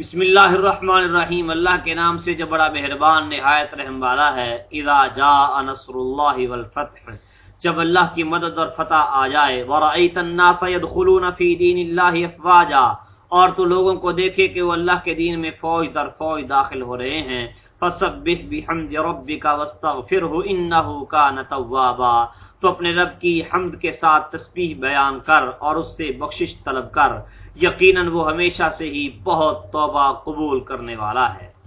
بسم اللہ الرحمن الرحیم۔ اللہ کے نام سے جو بڑا مہربان، نہایت رحم والا ہے، اذا جاء نصر اللہ والفتح۔ جب اللہ کی مدد اور فتح آ جائے ورأیت الناس يدخلون فی دین اللہ افواجا اور تو لوگوں کو دیکھے کہ وہ اللہ کے دین میں فوج در فوج داخل ہو رہے ہیں۔ فسبح بحمد ربک واستغفرہ انہ کان توابا۔ تو اپنے رب کی حمد کے ساتھ تسبیح بیان کر اور اس سے بخشش طلب کر۔ یقیناً وہ ہمیشہ سے ہی بہت توبہ قبول کرنے والا ہے۔